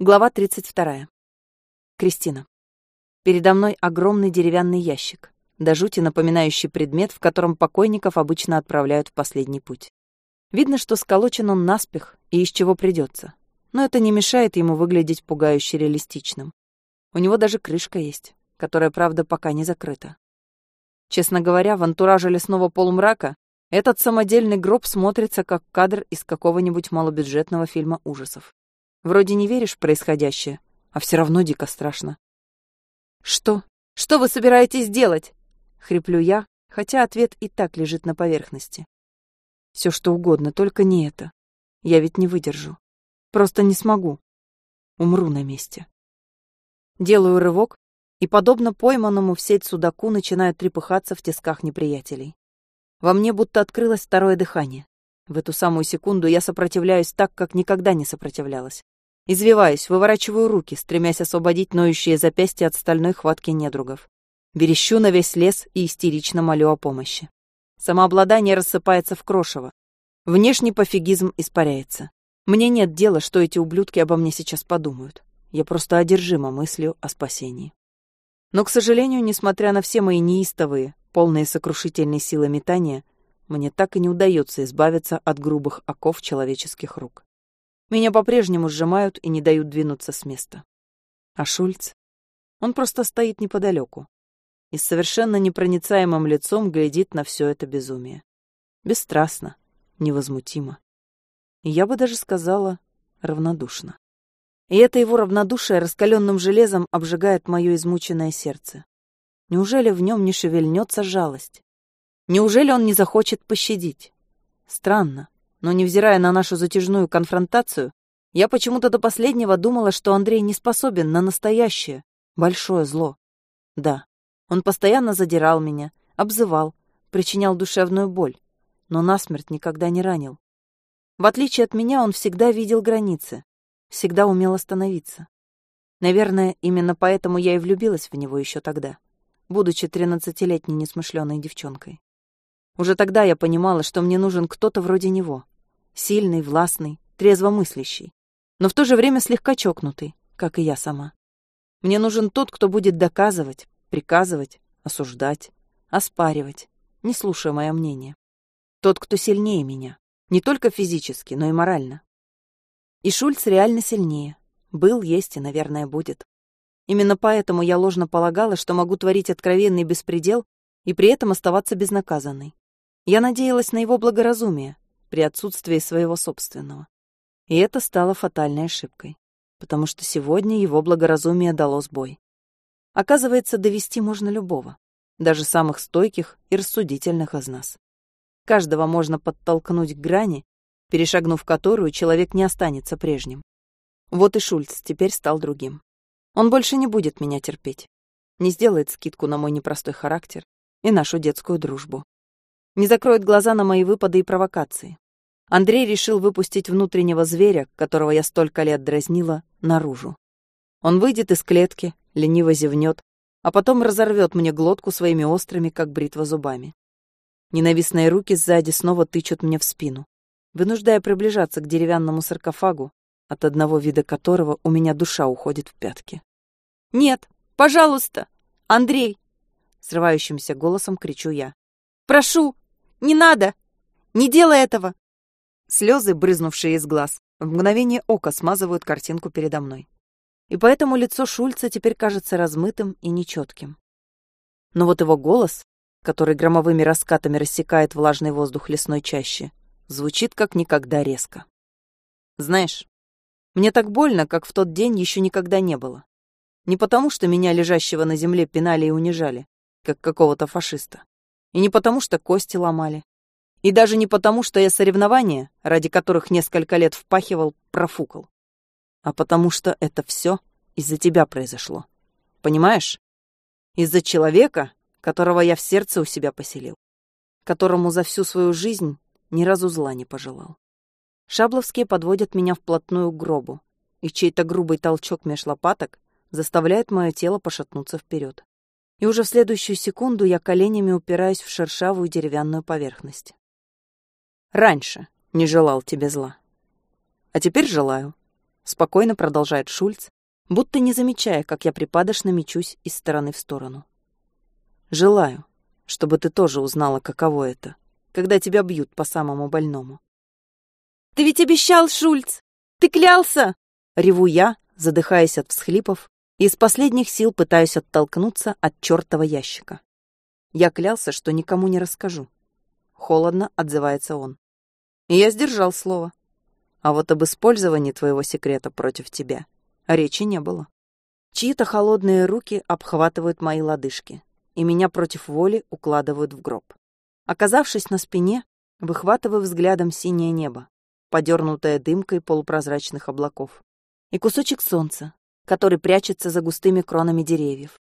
Глава 32. Кристина. Передо мной огромный деревянный ящик, до жути напоминающий предмет, в котором покойников обычно отправляют в последний путь. Видно, что сколочен он наспех и из чего придется, но это не мешает ему выглядеть пугающе реалистичным. У него даже крышка есть, которая, правда, пока не закрыта. Честно говоря, в антураже лесного полумрака этот самодельный гроб смотрится как кадр из какого-нибудь малобюджетного фильма ужасов. Вроде не веришь в происходящее, а все равно дико страшно. «Что? Что вы собираетесь делать?» — хриплю я, хотя ответ и так лежит на поверхности. Все что угодно, только не это. Я ведь не выдержу. Просто не смогу. Умру на месте. Делаю рывок, и, подобно пойманному в сеть судаку, начинаю трепыхаться в тисках неприятелей. Во мне будто открылось второе дыхание. В эту самую секунду я сопротивляюсь так, как никогда не сопротивлялась. Извиваюсь, выворачиваю руки, стремясь освободить ноющие запястья от стальной хватки недругов. Верещу на весь лес и истерично молю о помощи. Самообладание рассыпается в крошево. Внешний пофигизм испаряется. Мне нет дела, что эти ублюдки обо мне сейчас подумают. Я просто одержима мыслью о спасении. Но, к сожалению, несмотря на все мои неистовые, полные сокрушительной силы метания, мне так и не удается избавиться от грубых оков человеческих рук. Меня по-прежнему сжимают и не дают двинуться с места. А Шульц? Он просто стоит неподалеку и с совершенно непроницаемым лицом глядит на все это безумие. Бесстрастно, невозмутимо. И я бы даже сказала, равнодушно. И это его равнодушие раскаленным железом обжигает мое измученное сердце. Неужели в нем не шевельнется жалость? Неужели он не захочет пощадить? Странно, но, невзирая на нашу затяжную конфронтацию, я почему-то до последнего думала, что Андрей не способен на настоящее, большое зло. Да, он постоянно задирал меня, обзывал, причинял душевную боль, но насмерть никогда не ранил. В отличие от меня, он всегда видел границы, всегда умел остановиться. Наверное, именно поэтому я и влюбилась в него еще тогда, будучи тринадцатилетней несмышленой девчонкой. Уже тогда я понимала, что мне нужен кто-то вроде него. Сильный, властный, трезвомыслящий. Но в то же время слегка чокнутый, как и я сама. Мне нужен тот, кто будет доказывать, приказывать, осуждать, оспаривать, не слушая мое мнение. Тот, кто сильнее меня. Не только физически, но и морально. И Шульц реально сильнее. Был, есть и, наверное, будет. Именно поэтому я ложно полагала, что могу творить откровенный беспредел и при этом оставаться безнаказанной. Я надеялась на его благоразумие при отсутствии своего собственного. И это стало фатальной ошибкой, потому что сегодня его благоразумие дало сбой. Оказывается, довести можно любого, даже самых стойких и рассудительных из нас. Каждого можно подтолкнуть к грани, перешагнув которую человек не останется прежним. Вот и Шульц теперь стал другим. Он больше не будет меня терпеть, не сделает скидку на мой непростой характер и нашу детскую дружбу не закроет глаза на мои выпады и провокации. Андрей решил выпустить внутреннего зверя, которого я столько лет дразнила, наружу. Он выйдет из клетки, лениво зевнет, а потом разорвет мне глотку своими острыми, как бритва, зубами. Ненавистные руки сзади снова тычут мне в спину, вынуждая приближаться к деревянному саркофагу, от одного вида которого у меня душа уходит в пятки. «Нет, пожалуйста! Андрей!» Срывающимся голосом кричу я. «Прошу! Не надо! Не делай этого!» Слезы, брызнувшие из глаз, в мгновение ока смазывают картинку передо мной. И поэтому лицо Шульца теперь кажется размытым и нечетким. Но вот его голос, который громовыми раскатами рассекает влажный воздух лесной чащи, звучит как никогда резко. Знаешь, мне так больно, как в тот день еще никогда не было. Не потому, что меня, лежащего на земле, пинали и унижали, как какого-то фашиста. И не потому, что кости ломали. И даже не потому, что я соревнования, ради которых несколько лет впахивал, профукал. А потому что это все из-за тебя произошло. Понимаешь? Из-за человека, которого я в сердце у себя поселил. Которому за всю свою жизнь ни разу зла не пожелал. Шабловские подводят меня вплотную к гробу, и чей-то грубый толчок меж лопаток заставляет мое тело пошатнуться вперед и уже в следующую секунду я коленями упираюсь в шершавую деревянную поверхность. Раньше не желал тебе зла. А теперь желаю. спокойно продолжает Шульц, будто не замечая, как я припадочно мечусь из стороны в сторону. Желаю, чтобы ты тоже узнала, каково это, когда тебя бьют по самому больному. «Ты ведь обещал, Шульц! Ты клялся!» Реву я, задыхаясь от всхлипов, из последних сил пытаюсь оттолкнуться от чертова ящика. Я клялся, что никому не расскажу. Холодно отзывается он. И я сдержал слово. А вот об использовании твоего секрета против тебя речи не было. Чьи-то холодные руки обхватывают мои лодыжки, и меня против воли укладывают в гроб. Оказавшись на спине, выхватываю взглядом синее небо, подернутое дымкой полупрозрачных облаков, и кусочек солнца, который прячется за густыми кронами деревьев.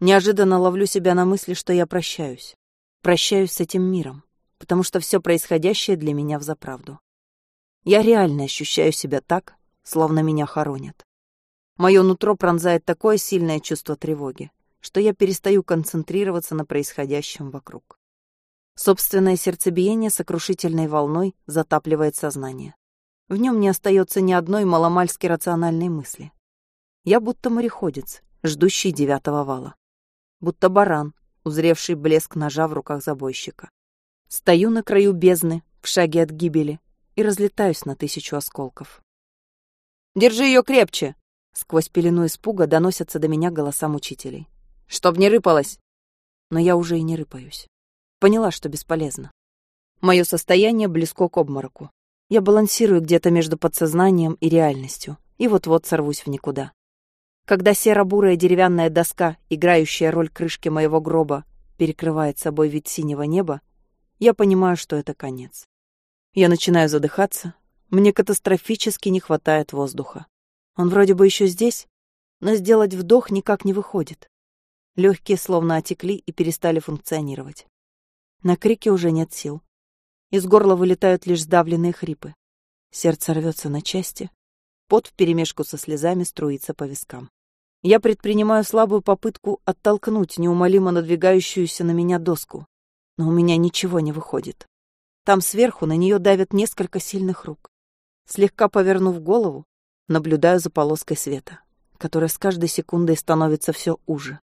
Неожиданно ловлю себя на мысли, что я прощаюсь. Прощаюсь с этим миром, потому что все происходящее для меня взаправду. Я реально ощущаю себя так, словно меня хоронят. Мое нутро пронзает такое сильное чувство тревоги, что я перестаю концентрироваться на происходящем вокруг. Собственное сердцебиение сокрушительной волной затапливает сознание. В нем не остается ни одной маломальски рациональной мысли. Я будто мореходец, ждущий девятого вала. Будто баран, узревший блеск ножа в руках забойщика. Стою на краю бездны, в шаге от гибели, и разлетаюсь на тысячу осколков. «Держи ее крепче!» Сквозь пелену испуга доносятся до меня голоса мучителей. «Чтоб не рыпалось!» Но я уже и не рыпаюсь. Поняла, что бесполезно. Мое состояние близко к обмороку. Я балансирую где-то между подсознанием и реальностью, и вот-вот сорвусь в никуда. Когда серо-бурая деревянная доска, играющая роль крышки моего гроба, перекрывает собой вид синего неба, я понимаю, что это конец. Я начинаю задыхаться, мне катастрофически не хватает воздуха. Он вроде бы еще здесь, но сделать вдох никак не выходит. Легкие словно отекли и перестали функционировать. На крики уже нет сил. Из горла вылетают лишь сдавленные хрипы. Сердце рвется на части. Пот вперемешку со слезами струится по вискам. Я предпринимаю слабую попытку оттолкнуть неумолимо надвигающуюся на меня доску но у меня ничего не выходит. Там сверху на нее давят несколько сильных рук. Слегка повернув голову, наблюдаю за полоской света, которая с каждой секундой становится все уже.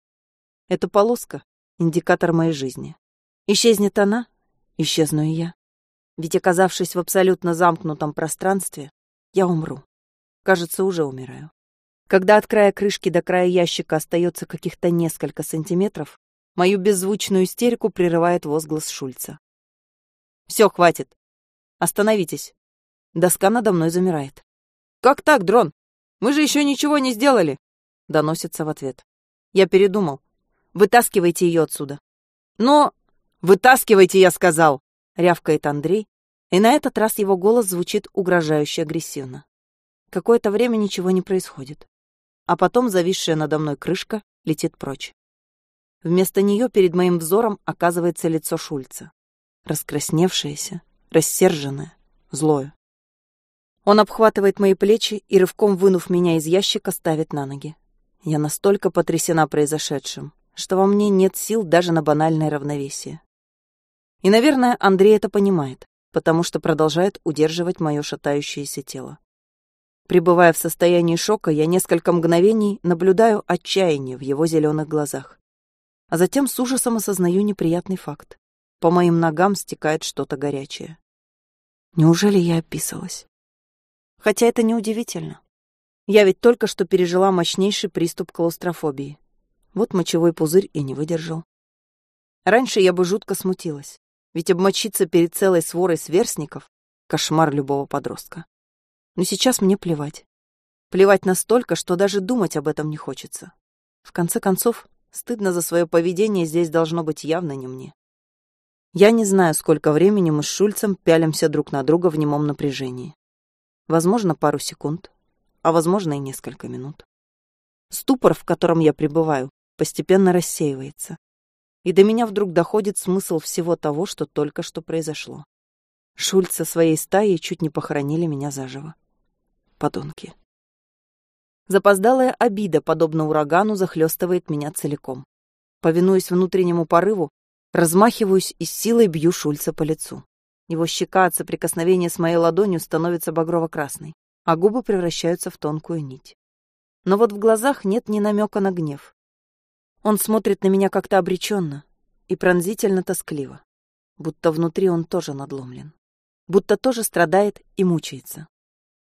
Эта полоска — индикатор моей жизни. Исчезнет она, исчезну и я. Ведь, оказавшись в абсолютно замкнутом пространстве, я умру. Кажется, уже умираю. Когда от края крышки до края ящика остается каких-то несколько сантиметров, Мою беззвучную истерику прерывает возглас Шульца. «Все, хватит. Остановитесь». Доска надо мной замирает. «Как так, дрон? Мы же еще ничего не сделали!» Доносится в ответ. Я передумал. Вытаскивайте ее отсюда. Но... Вытаскивайте, я сказал! Рявкает Андрей, и на этот раз его голос звучит угрожающе агрессивно. Какое-то время ничего не происходит. А потом зависшая надо мной крышка летит прочь. Вместо нее перед моим взором оказывается лицо Шульца. Раскрасневшееся, рассерженное, злое. Он обхватывает мои плечи и, рывком вынув меня из ящика, ставит на ноги. Я настолько потрясена произошедшим, что во мне нет сил даже на банальное равновесие. И, наверное, Андрей это понимает, потому что продолжает удерживать мое шатающееся тело. Пребывая в состоянии шока, я несколько мгновений наблюдаю отчаяние в его зеленых глазах а затем с ужасом осознаю неприятный факт. По моим ногам стекает что-то горячее. Неужели я описалась? Хотя это неудивительно. Я ведь только что пережила мощнейший приступ клаустрофобии. Вот мочевой пузырь и не выдержал. Раньше я бы жутко смутилась, ведь обмочиться перед целой сворой сверстников — кошмар любого подростка. Но сейчас мне плевать. Плевать настолько, что даже думать об этом не хочется. В конце концов, Стыдно за свое поведение здесь должно быть явно не мне. Я не знаю, сколько времени мы с Шульцем пялимся друг на друга в немом напряжении. Возможно, пару секунд, а возможно и несколько минут. Ступор, в котором я пребываю, постепенно рассеивается. И до меня вдруг доходит смысл всего того, что только что произошло. Шульц со своей стаей чуть не похоронили меня заживо. Подонки. Запоздалая обида, подобно урагану, захлестывает меня целиком. Повинуясь внутреннему порыву, размахиваюсь и с силой бью Шульца по лицу. Его щека от соприкосновения с моей ладонью становится багрово-красной. а губы превращаются в тонкую нить. Но вот в глазах нет ни намека на гнев. Он смотрит на меня как-то обреченно и пронзительно тоскливо, будто внутри он тоже надломлен, будто тоже страдает и мучается.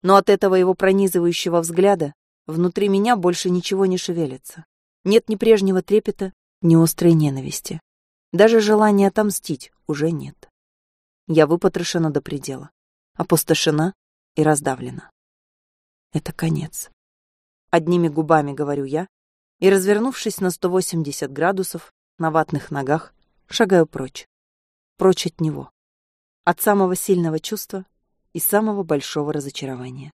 Но от этого его пронизывающего взгляда внутри меня больше ничего не шевелится. Нет ни прежнего трепета, ни острой ненависти. Даже желания отомстить уже нет. Я выпотрошена до предела, опустошена и раздавлена. Это конец. Одними губами говорю я, и, развернувшись на 180 градусов, на ватных ногах, шагаю прочь. Прочь от него. От самого сильного чувства и самого большого разочарования.